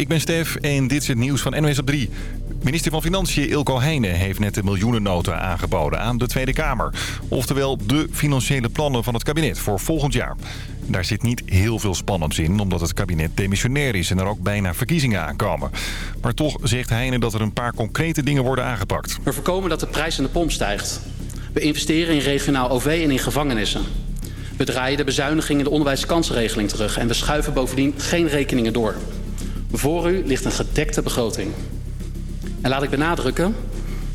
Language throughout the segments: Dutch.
ik ben Stef en dit is het nieuws van NWS op 3. Minister van Financiën Ilko Heijnen heeft net de miljoenennota aangeboden aan de Tweede Kamer. Oftewel de financiële plannen van het kabinet voor volgend jaar. Daar zit niet heel veel spannends in, omdat het kabinet demissionair is en er ook bijna verkiezingen aankomen. Maar toch zegt Heijnen dat er een paar concrete dingen worden aangepakt. We voorkomen dat de prijs aan de pomp stijgt. We investeren in regionaal OV en in gevangenissen. We draaien de bezuiniging in de onderwijskansenregeling terug... en we schuiven bovendien geen rekeningen door. Voor u ligt een gedekte begroting. En laat ik benadrukken,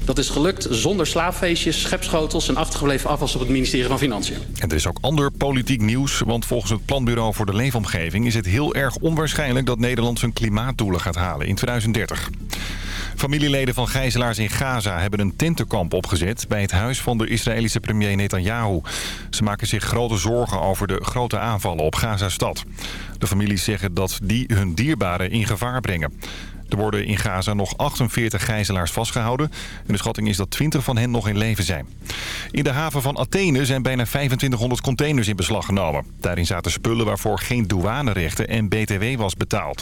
dat is gelukt zonder slaapfeestjes, schepschotels en achtergebleven afwas op het ministerie van Financiën. En er is ook ander politiek nieuws, want volgens het Planbureau voor de Leefomgeving is het heel erg onwaarschijnlijk dat Nederland zijn klimaatdoelen gaat halen in 2030. Familieleden van gijzelaars in Gaza hebben een tentenkamp opgezet... bij het huis van de Israëlische premier Netanyahu. Ze maken zich grote zorgen over de grote aanvallen op Gaza-stad. De families zeggen dat die hun dierbaren in gevaar brengen. Er worden in Gaza nog 48 gijzelaars vastgehouden. En de schatting is dat 20 van hen nog in leven zijn. In de haven van Athene zijn bijna 2500 containers in beslag genomen. Daarin zaten spullen waarvoor geen douanerechten en btw was betaald.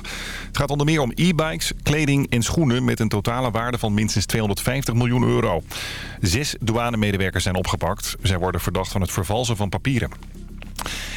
Het gaat onder meer om e-bikes, kleding en schoenen... met een totale waarde van minstens 250 miljoen euro. Zes douanemedewerkers zijn opgepakt. Zij worden verdacht van het vervalsen van papieren.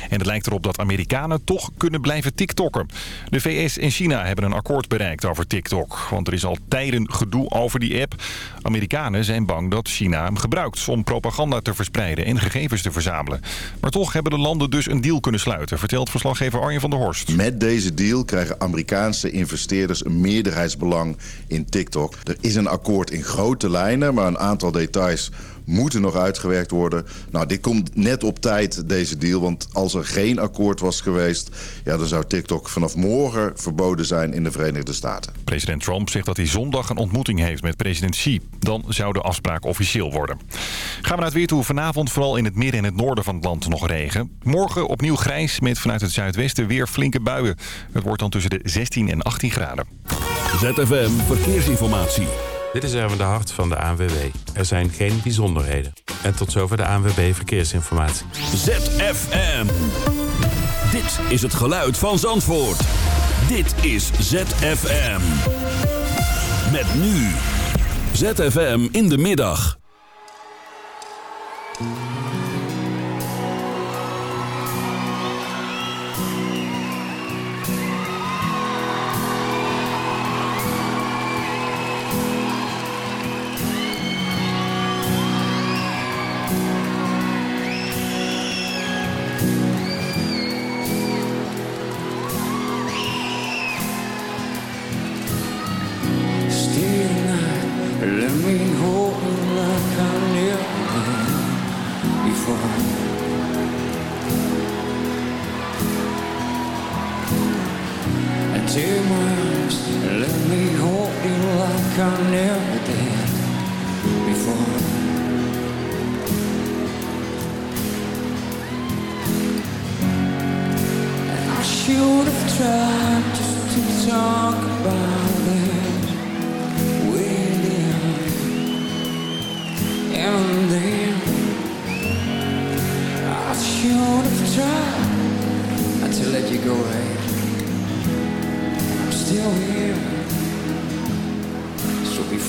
En het lijkt erop dat Amerikanen toch kunnen blijven TikTokken. De VS en China hebben een akkoord bereikt over TikTok. Want er is al tijden gedoe over die app. Amerikanen zijn bang dat China hem gebruikt om propaganda te verspreiden en gegevens te verzamelen. Maar toch hebben de landen dus een deal kunnen sluiten, vertelt verslaggever Arjen van der Horst. Met deze deal krijgen Amerikaanse investeerders een meerderheidsbelang in TikTok. Er is een akkoord in grote lijnen, maar een aantal details moeten nog uitgewerkt worden. Nou, dit komt net op tijd, deze deal. Want als er geen akkoord was geweest... Ja, dan zou TikTok vanaf morgen verboden zijn in de Verenigde Staten. President Trump zegt dat hij zondag een ontmoeting heeft met president Xi. Dan zou de afspraak officieel worden. Gaan we naar het weer toe. Vanavond vooral in het midden en het noorden van het land nog regen. Morgen opnieuw grijs met vanuit het zuidwesten weer flinke buien. Het wordt dan tussen de 16 en 18 graden. ZFM Verkeersinformatie. Dit is Erwin de Hart van de ANWB. Er zijn geen bijzonderheden. En tot zover de ANWB Verkeersinformatie. ZFM. Dit is het geluid van Zandvoort. Dit is ZFM. Met nu. ZFM in de middag.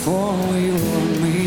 before you were me.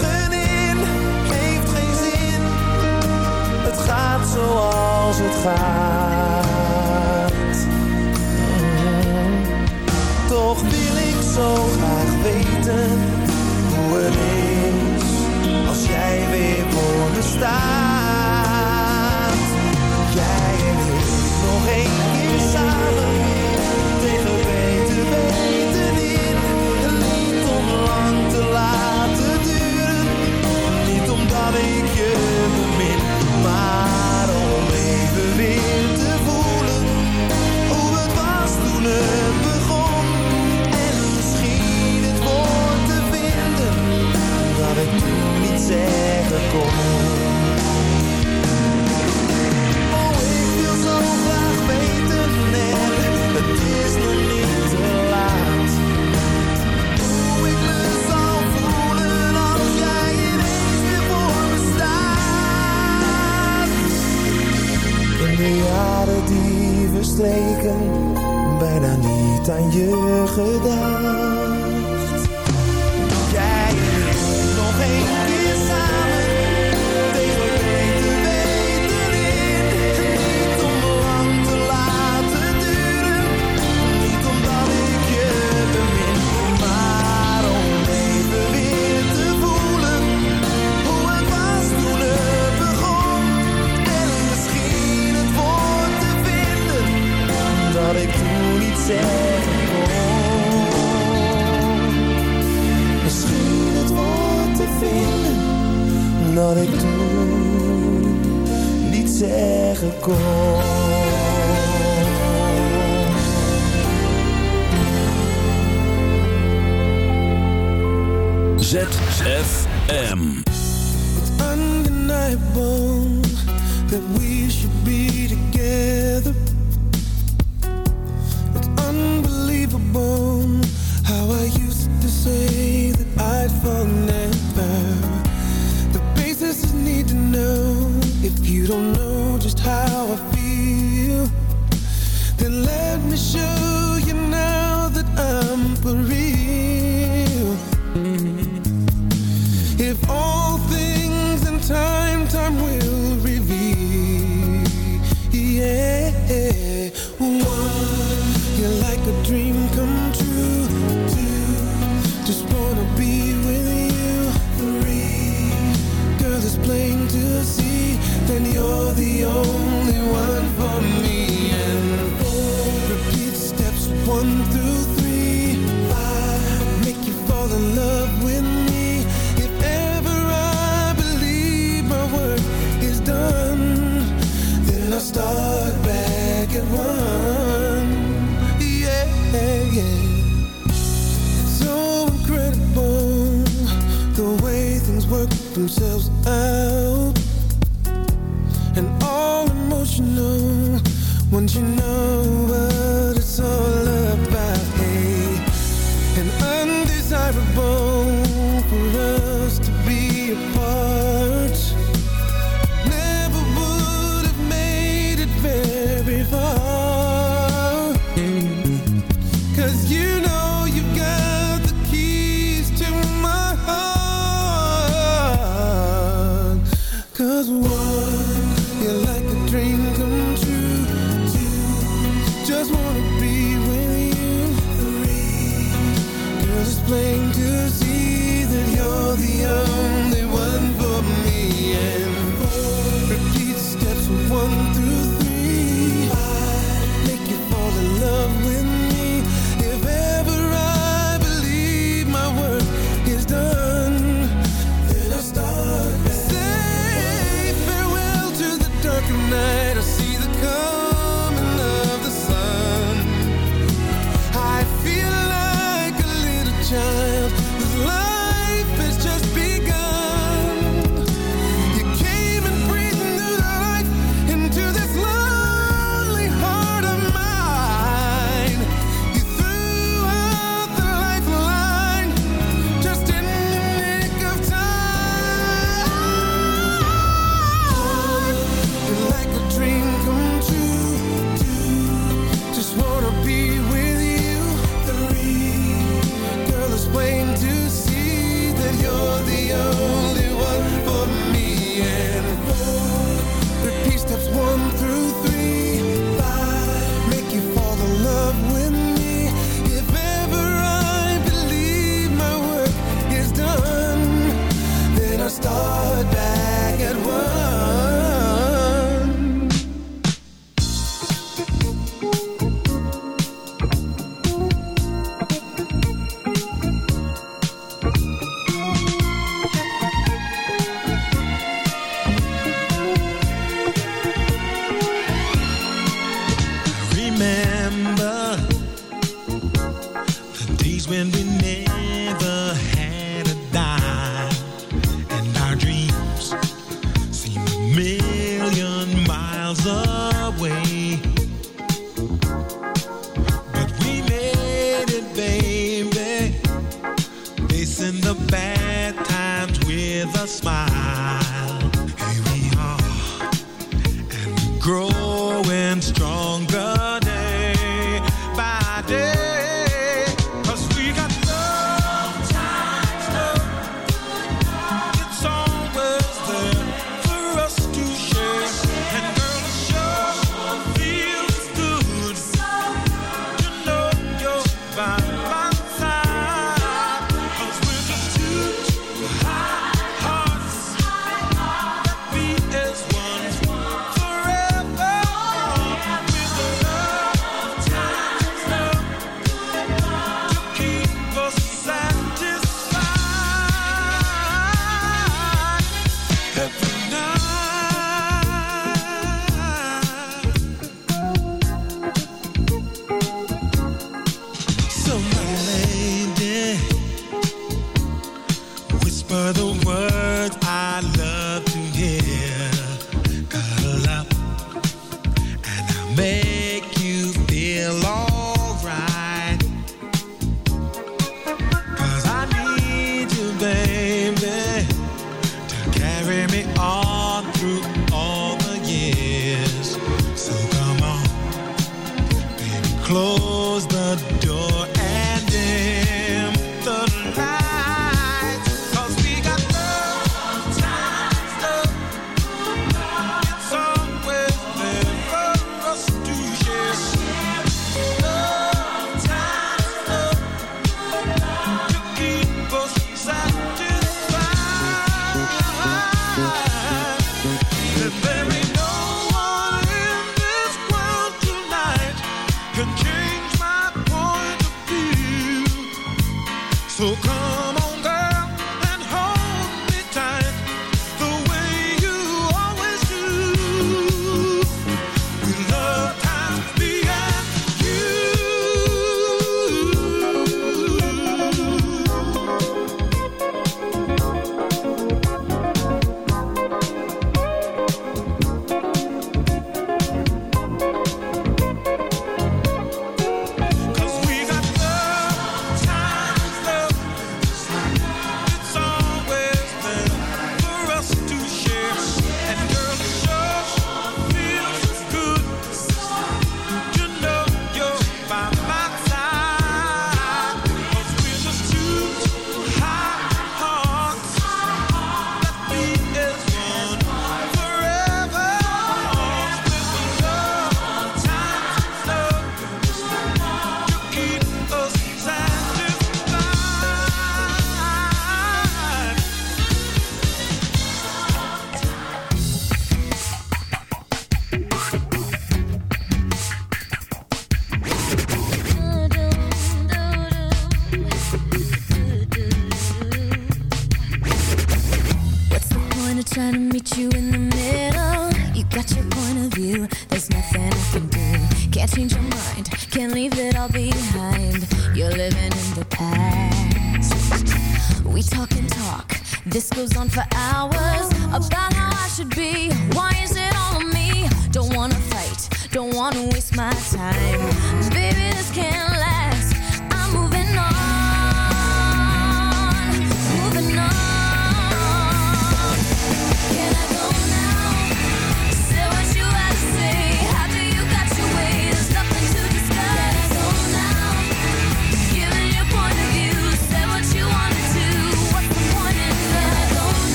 zoals het gaat. Toch wil ik zo graag weten hoe het is als jij weer voor me staat. Jij en ik nog een keer samen tegen weten weten in. Niet om lang te laten duren, niet omdat ik weer te voelen hoe het was toen het begon. En misschien het woord te vinden dat ik toen niet zeggen kon.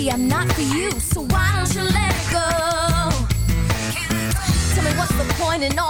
see I'm not for you, so why don't you let go? Tell me what's the point in all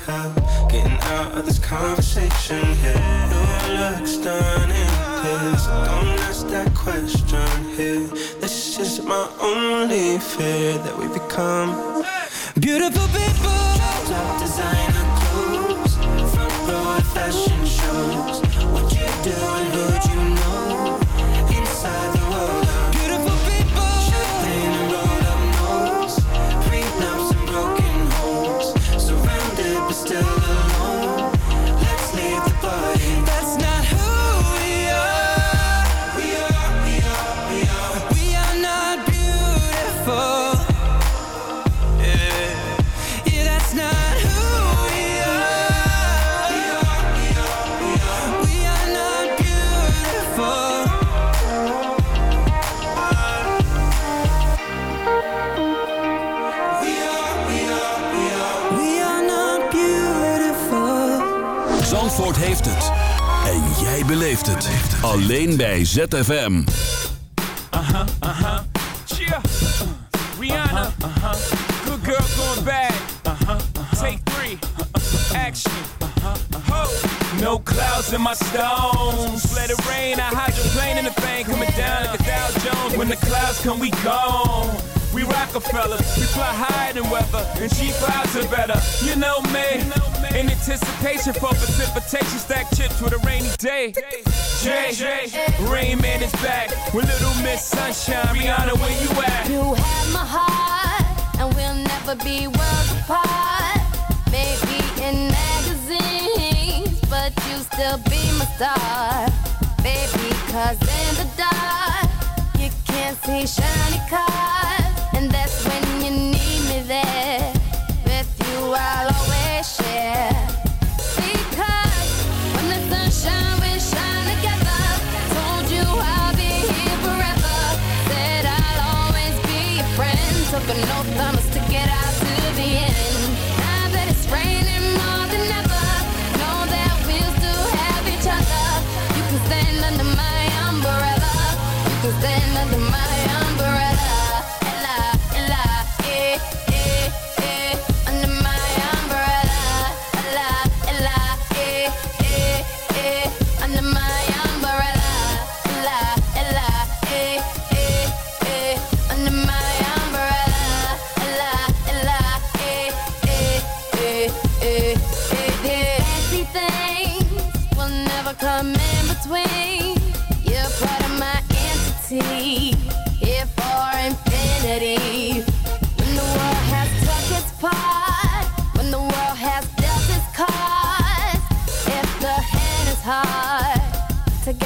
of this conversation here. Looks done in this. Don't ask that question here. This is my only fear that we become Beautiful people. top designer clothes, front row fashion shows. What you doing? Who'd you Alleen bij ZFM. Rihanna. Good girl going. Take three. Action. No clouds in my stones. Let it rain. I in the coming down like a Dow Jones. When the clouds come, we gone. We Rockefeller, we fly higher than weather, and cheap clouds are better. You know me, in anticipation for precipitation, stack chips with a rainy day. Jay, Rain Man is back with Little Miss Sunshine. Rihanna, where you at? You have my heart, and we'll never be worlds apart. Maybe in magazines, but you still be my star. Baby, cause in the dark, you can't see shiny cars. And that's when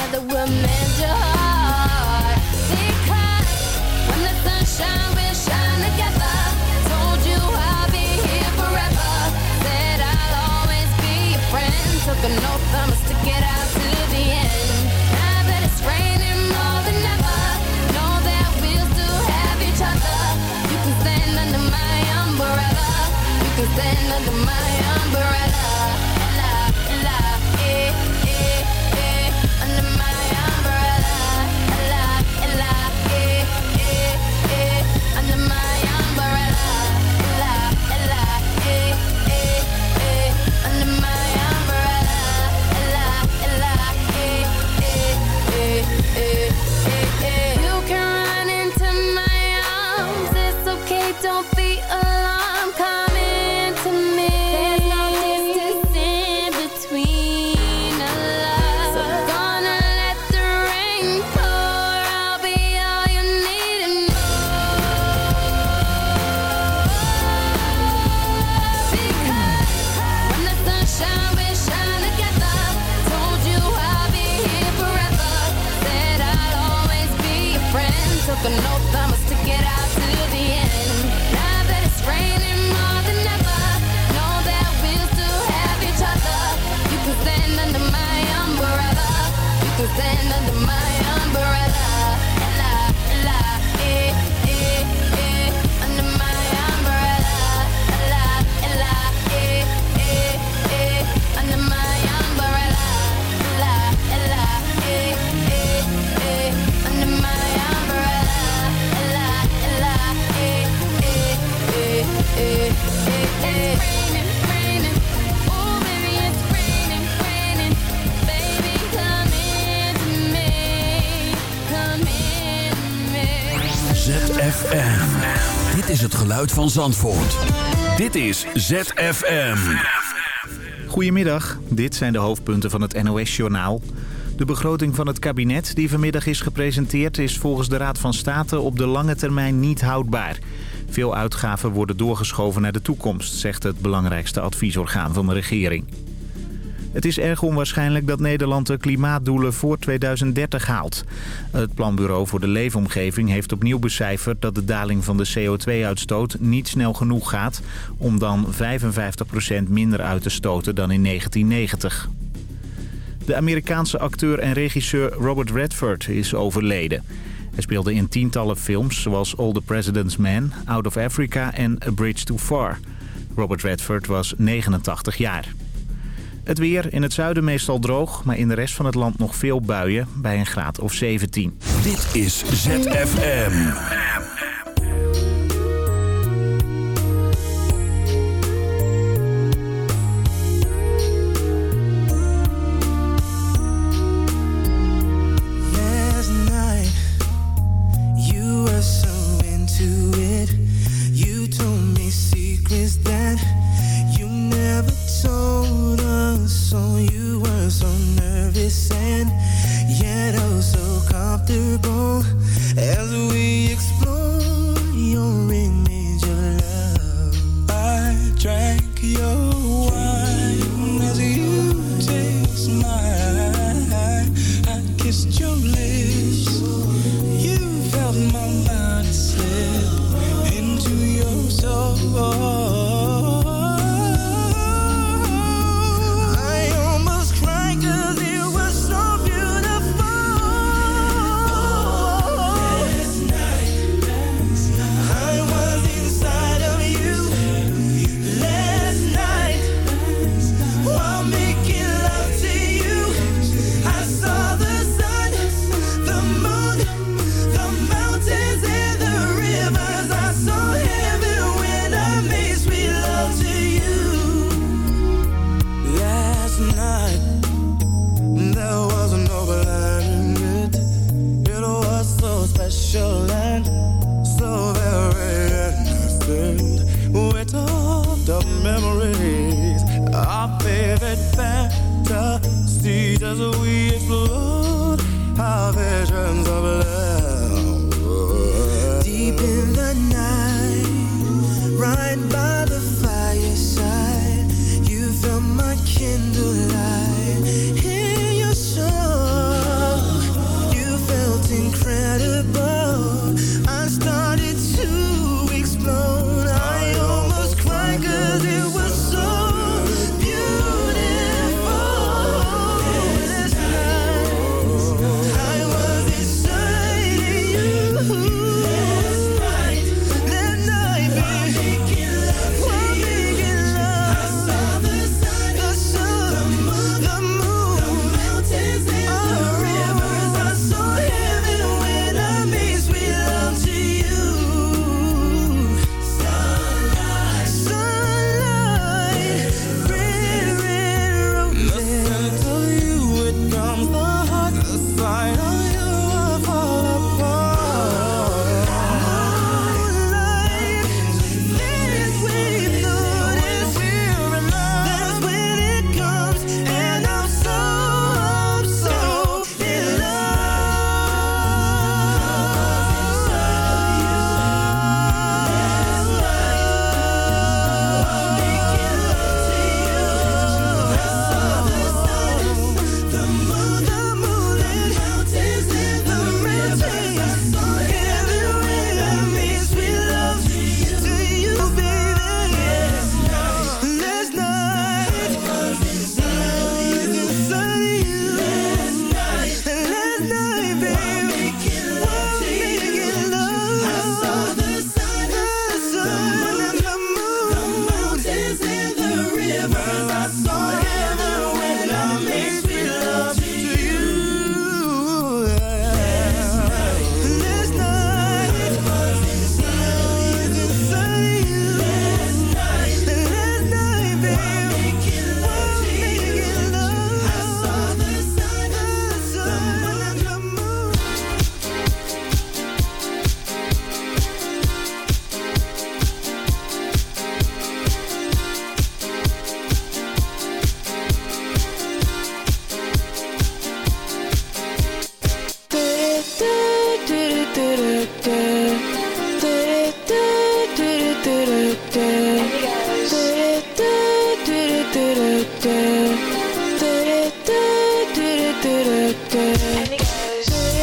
together we're meant to ZFM. Dit is het geluid van Zandvoort. Dit is ZFM. Goedemiddag, dit zijn de hoofdpunten van het NOS-journaal. De begroting van het kabinet die vanmiddag is gepresenteerd... is volgens de Raad van State op de lange termijn niet houdbaar. Veel uitgaven worden doorgeschoven naar de toekomst... zegt het belangrijkste adviesorgaan van de regering. Het is erg onwaarschijnlijk dat Nederland de klimaatdoelen voor 2030 haalt. Het Planbureau voor de Leefomgeving heeft opnieuw becijferd... dat de daling van de CO2-uitstoot niet snel genoeg gaat... om dan 55% minder uit te stoten dan in 1990. De Amerikaanse acteur en regisseur Robert Redford is overleden. Hij speelde in tientallen films zoals All the President's Men, Out of Africa en A Bridge Too Far. Robert Redford was 89 jaar. Het weer in het zuiden meestal droog, maar in de rest van het land nog veel buien bij een graad of 17. Dit is ZFM. It's just Cause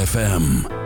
FM.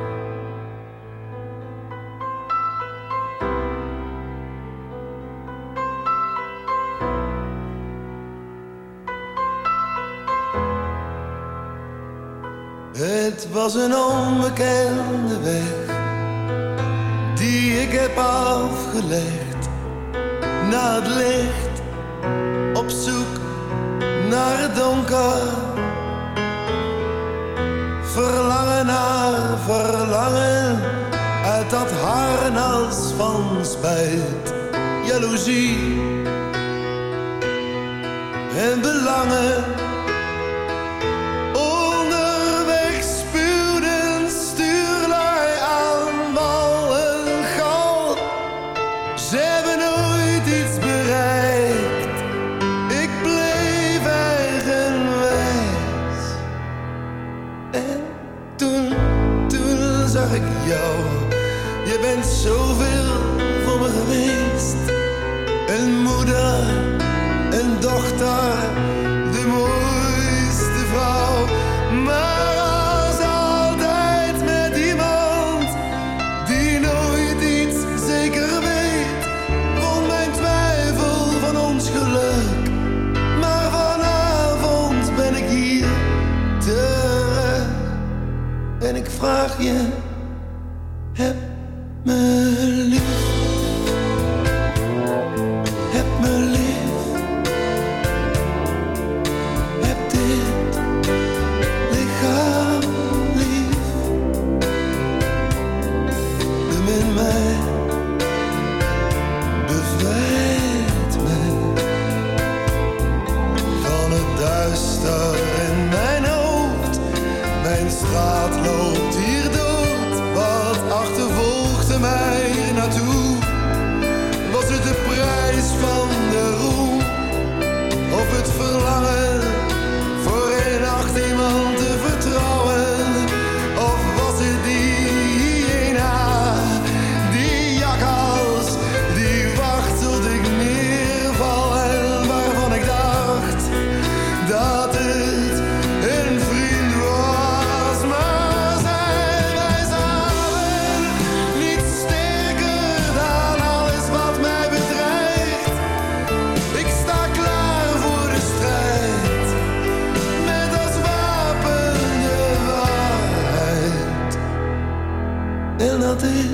this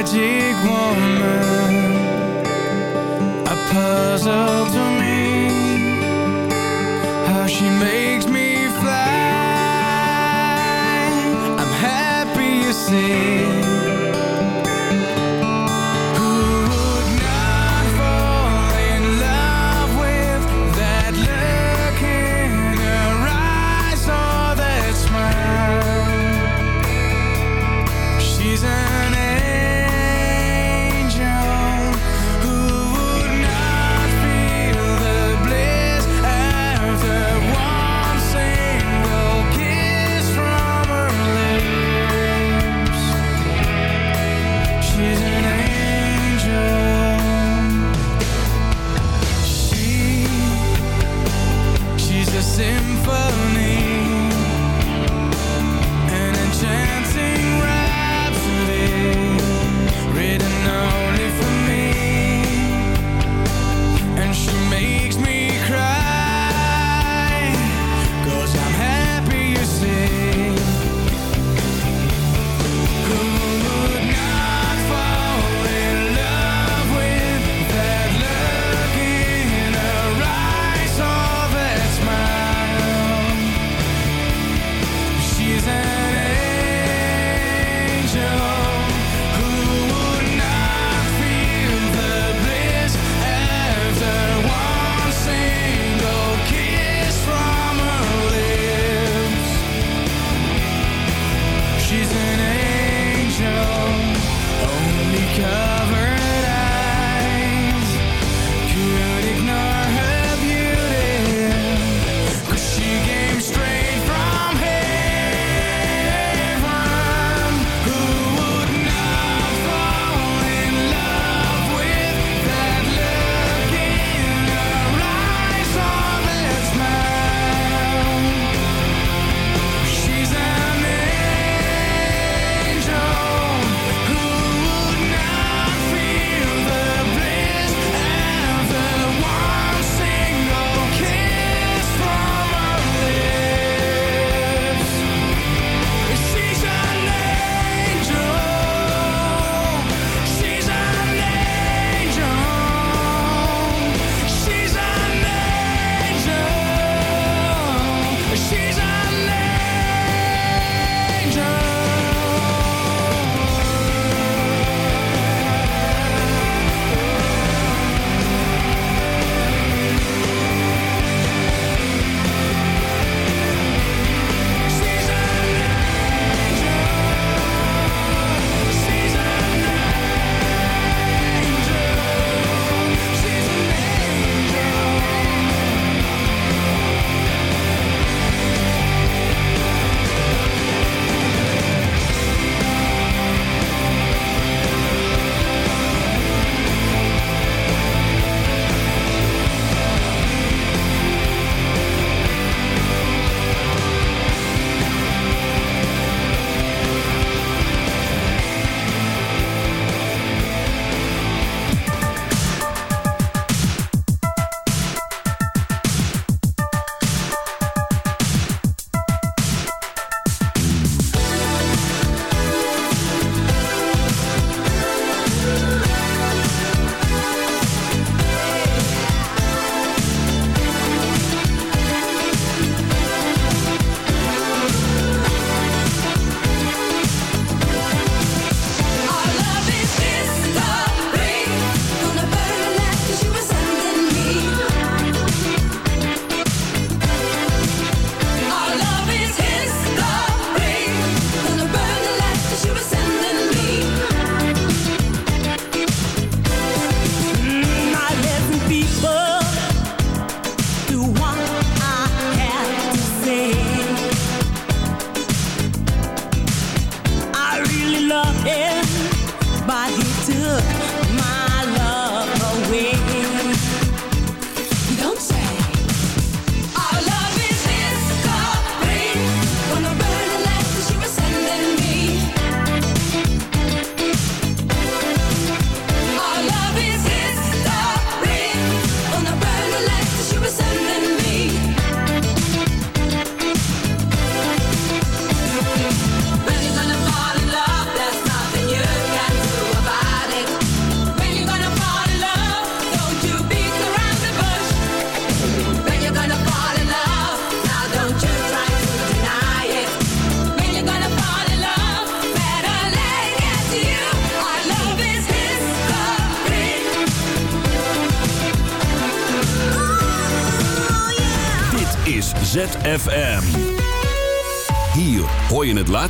magic woman A puzzle to me. How she makes me fly. I'm happy you see.